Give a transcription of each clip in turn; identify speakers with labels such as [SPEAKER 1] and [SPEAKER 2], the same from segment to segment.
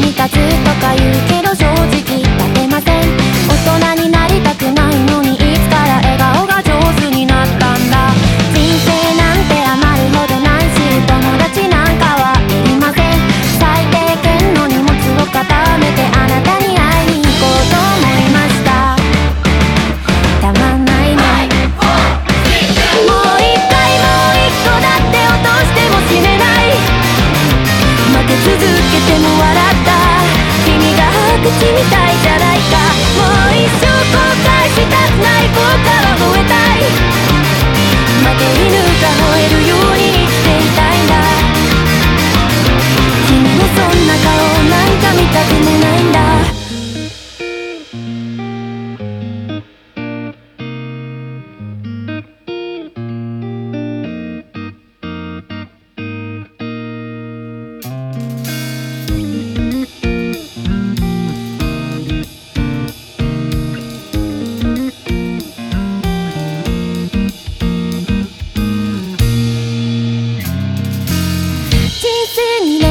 [SPEAKER 1] に立つとか言うけど正直立てません。大人になりたくないのにいつから笑顔が上手になったんだ。人生なんて余るほどないし友達なんかはいりません。最低限の荷物を固めてあなたに会いに行こうと思いました。たまんないねもう一回もう一個だって落としても死ねない。負け続けても笑って口みたいじゃないか。もう一生後悔したくない後悔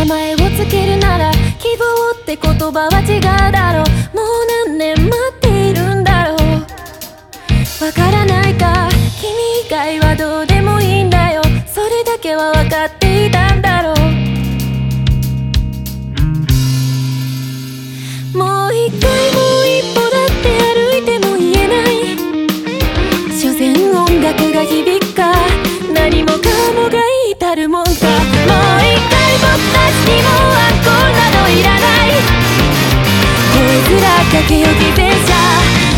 [SPEAKER 1] 名前をつけるなら希望って言葉は違うだろう。もう何年待っているんだろう。わからないか。君以外はどうでもいいんだよ。それだけは分かっていたんだろう。もう一回もう一歩だって歩いても言えない。所詮音楽が響くか。何もかもが至るもけよ偽善者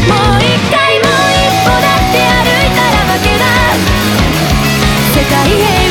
[SPEAKER 1] もう一回もう一歩だって歩いたら負けだ。世界へ。